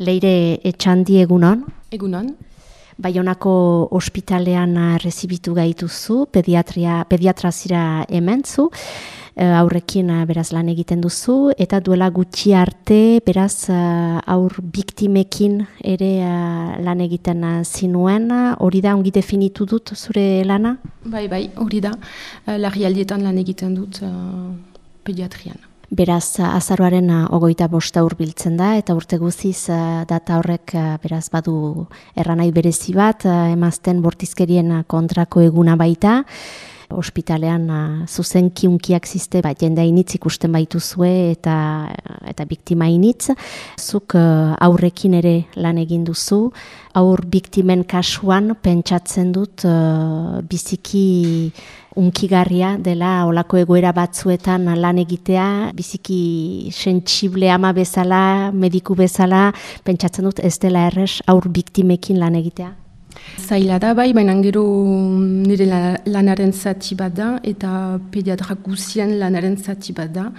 Leire etxandi egunon? Egunon. Baionako ospitalean rezibitu gaituzu, pediatria, pediatrazira ementzu, eh, aurrekin eh, beraz lan egiten duzu, eta duela gutxi arte, beraz eh, aur biktimekin ere lan egiten zinuen, hori da ongi definitu dut zure lana? Bai, bai, hori da, larrialdietan lan egiten dut pediatrian. Beraz, azaroaren ogoita bosta urbiltzen da, eta urte guziz data horrek beraz badu erranai berezi bat, emazten bortizkerien kontrako eguna baita, ospitalean uh, zuzen kiunkiak ziste, ba, jendea initz ikusten baituzue eta eta biktima initz. Zuk aurrekin ere lan egin duzu, aur biktimen kasuan pentsatzen dut biziki unkigarria dela olako egoera batzuetan lan egitea, biziki sentsible ama bezala, mediku bezala, pentsatzen dut ez dela errez aur biktimekin lan egitea. Zaila da bai, baina gero nire lanaren zati bat da eta pediatra guzien lanaren zati bat da.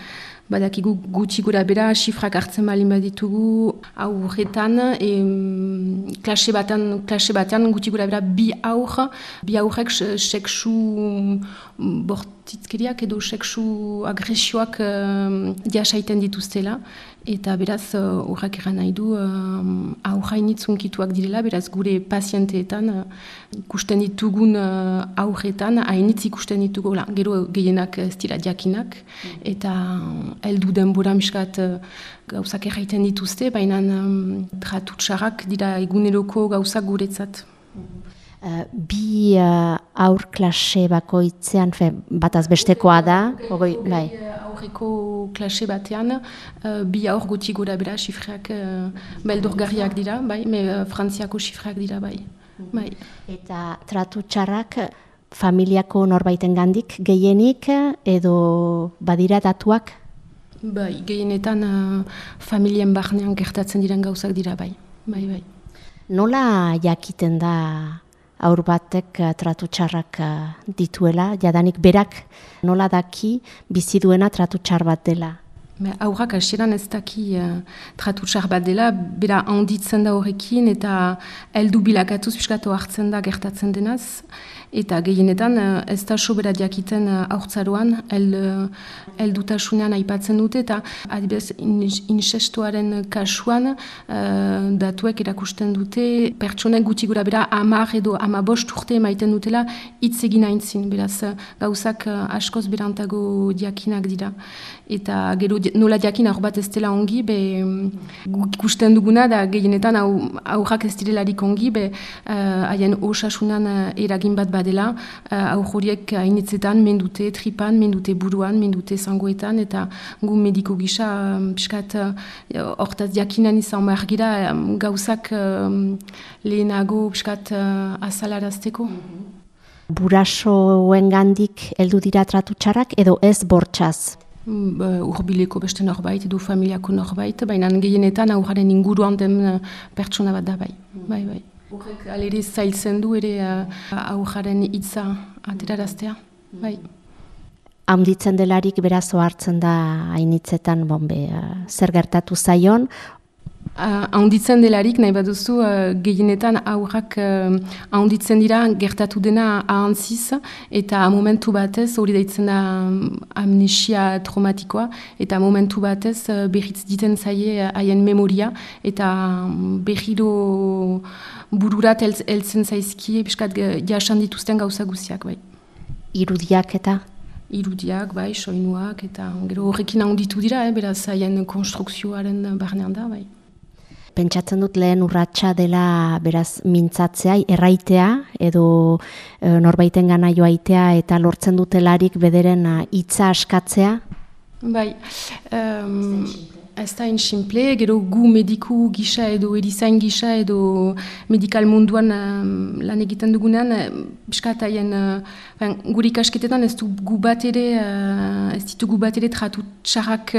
Badakigu gutxi gura bera, sifrak hartzen balin baditugu aurretan, e, klase batean, klase batean gutxi gura bera bi aur, bi aurrek seksu bortitzkeriak edo seksu agresioak uh, diasaiten dituztela. Eta beraz, horrek uh, nahi du, uh, aurrainitzun direla, beraz gure pazienteetan uh, ditugun uh, aurretan, hainitz ikusten ditugu, la, gero gehienak ez dira diakinak, eta heldu denbora miskat uh, gauzak erraiten dituzte, baina um, tratutxarrak dira eguneroko gauzak guretzat. Uh, bi uh, aur klase bakoitzean, fe, bataz bestekoa da, ogoi, bai. Aurreko klase batean, uh, bi aur guti gura bera, xifreak uh, beldurgarriak dira, bai, me uh, frantziako xifreak dira, bai. bai. Eta tratu txarrak, familiako norbaiten gandik gehienik, edo badira datuak? Bai, gehienetan uh, familien barnean gertatzen diren gauzak dira, bai. bai, bai. Nola jakiten da aur batek uh, tratu txarrak uh, dituela, jadanik berak nola daki bizi duena tratu txar bat dela. Aurrak asieran ez daki uh, tratu txar bat dela, bera handitzen da horrekin eta heldu bilakatuz piskatu hartzen da gertatzen denaz. Eta gehienetan ez da sobera jakiten aurtzaroan, el, dutasunean aipatzen dute, eta adibidez insestuaren kasuan datuek erakusten dute, pertsonek guti gura bera amar edo amabost urte maiten dutela hitz egin aintzin, beraz gauzak askoz berantago diakinak dira. Eta gero nola diakin hor bat ez dela ongi, be ikusten duguna da gehienetan aurrak ez direlarik ongi, be haien uh, osasunan eragin bat badela, uh, aur horiek hainitzetan mendute tripan, mendute buruan, mendute zangoetan, eta gu mediko gisa um, piskat hortaz uh, diakinan izan behar gira um, gauzak um, lehenago piskat uh, azalarazteko. Burasoen gandik eldu dira tratu txarrak edo ez bortxaz? Mm, urbileko beste norbait edo familiako norbait, baina gehienetan aurraren inguruan den uh, pertsona bat da bai. bai, bai. Horrek alere zailtzen du ere uh, aurraren hitza ateraraztea. Bai. Haunditzen delarik berazo hartzen da hainitzetan bombe, uh, zer gertatu zaion, Haunditzen uh, delarik, nahi baduzu, uh, gehienetan aurrak haunditzen uh, dira gertatu dena ahantziz, eta momentu batez, hori daitzen da amnesia traumatikoa, eta momentu batez uh, behitz diten zaie haien memoria, eta um, behiro bururat heltzen zaizki, biskat jasan dituzten gauza guziak, bai. Irudiak eta? Irudiak, bai, soinuak, eta gero horrekin haunditu dira, eh, beraz haien konstrukzioaren barnean da, bai pentsatzen dut lehen urratsa dela beraz mintzatzea, erraitea edo e, norbaiten gana joaitea eta lortzen dutelarik bederen hitza askatzea? Bai, um, Ez da simple, gero gu mediku gisa edo erizain gisa edo medikal munduan lan egiten dugunean, biskat haien, uh, gure ikasketetan ez du gu bat ere, uh, ez ditu gu bat ere tratu txarrak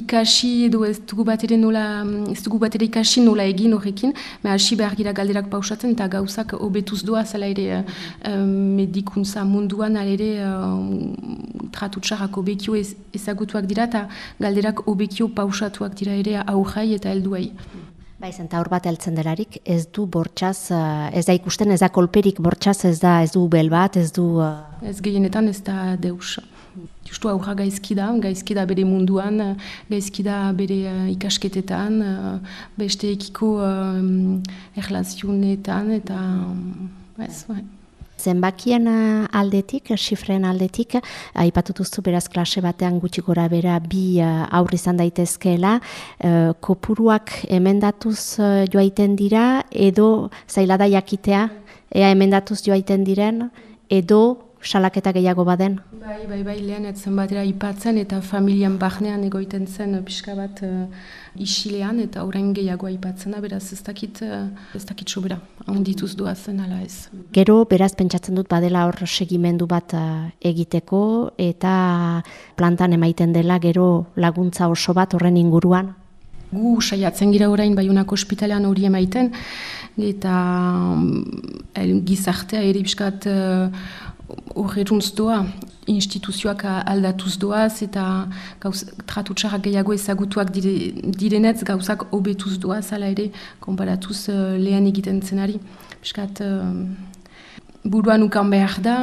ikasi edo ez du gu bat ere nola, ez du gu bat ere ikasi nola egin horrekin, me hasi behar gira galderak pausatzen eta gauzak obetuz doa zela ere uh, medikuntza munduan ere uh, tratu txarrak obekio ezagutuak dira eta galderak obekio pausatu dira ere aurrai eta helduai. Bai, zenta hor bat heltzen delarik, ez du bortxaz, ez da ikusten, ez da kolperik bortxaz, ez da ez du bel bat, ez du... Ez gehienetan ez da deus. Justu aurra gaizki da, gaizki da bere munduan, gaizki da bere uh, ikasketetan, uh, beste ekiko uh, erlazionetan, eta ez, bai. Zenbakien aldetik, sifren aldetik, aipatutuztu beraz klase batean gutxi gora bera bi aurri izan daitezkeela, kopuruak emendatuz joaiten dira, edo zailada jakitea, ea emendatuz joaiten diren, edo salaketa gehiago baden? Bai, bai, bai, lehen etzen batera ipatzen eta familian bahnean egoiten zen pixka bat uh, isilean eta orain gehiago aipatzen da, beraz ez dakit, uh, ez dakit sobera, ondituz duazen ala ez. Gero, beraz, pentsatzen dut badela hor segimendu bat uh, egiteko eta plantan emaiten dela gero laguntza oso bat horren inguruan? Gu saiatzen gira orain baiunako ospitalean hori emaiten eta um, gizartea ere biskat horretuntz doa, instituzioak aldatuz doaz eta gauz, tratutxarrak gehiago ezagutuak dire, direnetz gauzak hobetuz doaz, ala ere, konparatuz uh, lehen egiten zenari. Piskat, uh, buruan ukan behar da,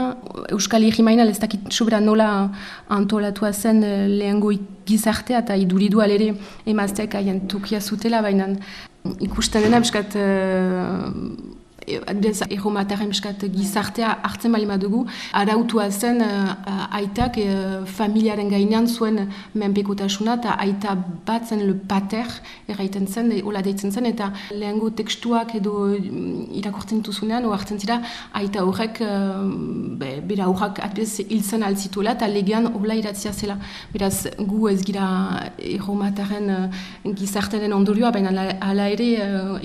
Euskal Herri mainal ez dakit sobera nola antolatua zen uh, lehengo gizartea eta iduridu alere emazteak haien tokia zutela, baina ikusten dena, piskat, uh, adibidez, erromataren miskat gizartea hartzen bali madugu, arautua zen uh, aitak uh, familiaren gainean zuen menpekotasuna eta aita bat zen le pater erraiten zen, hola deitzen zen, eta lehengo tekstuak edo mm, irakortzen duzunean, oartzen zira, aita horrek, be, bera horrek adibidez hil zen altzituela eta legean hola iratzia zela. Beraz, gu ez gira erromataren uh, gizartearen ondorioa, baina ala ere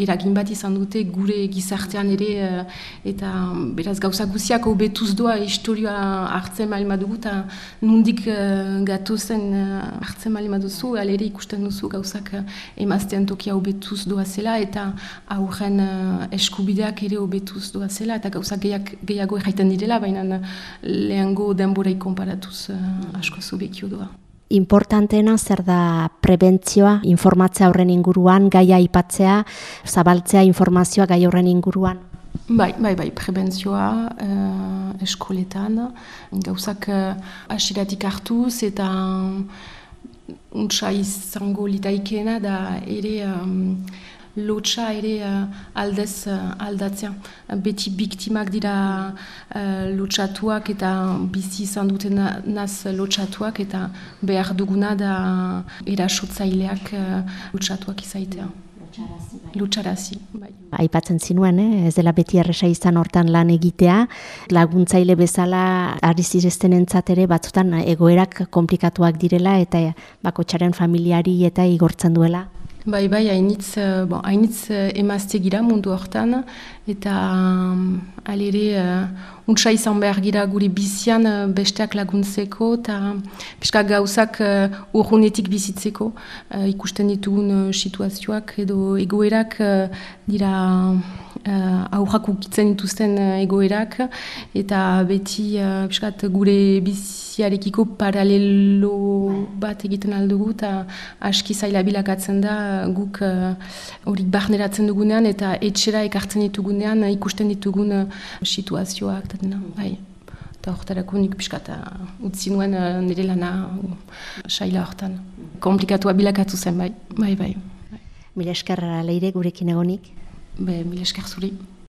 eragin bat izan dute gure gizartean ere uh, eta beraz gauza guziak hobetuz doa historioa hartzen mali madugu eta nundik uh, gatu zen uh, hartzen mali maduzu, alere ikusten duzu gauzak emaztean tokia hobetuz doa zela eta aurren eskubideak ere hobetuz doa zela eta gehiak, gehiago erraiten direla, baina lehengo denborai konparatuz asko zubekio doa. Importanteena zer da prebentzioa, informatzea horren inguruan, gaia aipatzea, zabaltzea informazioa gai horren inguruan? Bai, bai, bai, prebentzioa uh, eskoletan, gauzak uh, asiratik hartuz eta untsa izango litaikena da ere um, lotxa ere uh, aldez uh, aldatzea. Beti biktimak dira uh, lotxatuak eta bizi izan duten naz lotxatuak eta behar duguna da erasotzaileak uh, lotxatuak izaitea. Lutsarazi, bai. Aipatzen zinuen, eh? ez dela beti erresa izan hortan lan egitea, laguntzaile bezala ari zirezten ere batzutan egoerak komplikatuak direla eta bakotxaren familiari eta igortzen duela. Bai, bai, hainitz, bon, hainitz emazte gira mundu hortan, eta um, alere uh, untsa izan behar gira guri bizian uh, besteak laguntzeko, eta peska gauzak uh, urrunetik bizitzeko, uh, ikusten ditugun uh, situazioak edo egoerak uh, dira uh, aurrak ukitzen dituzten uh, egoerak, eta beti uh, gure biziarekiko paralelo bat egiten aldugu, eta aski zaila bilakatzen da guk hori uh, barneratzen dugunean, eta etxera ekartzen ditugunean ikusten ditugun uh, situazioak, eta dena, bai. Eta horretarako nik piskata utzi nuen uh, nire lana uh, saila horretan. Komplikatua bilakatu zen, bai, bai, bai. Mila eskerra leire gurekin egonik? Be, mila esker zuri.